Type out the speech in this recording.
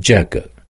jagger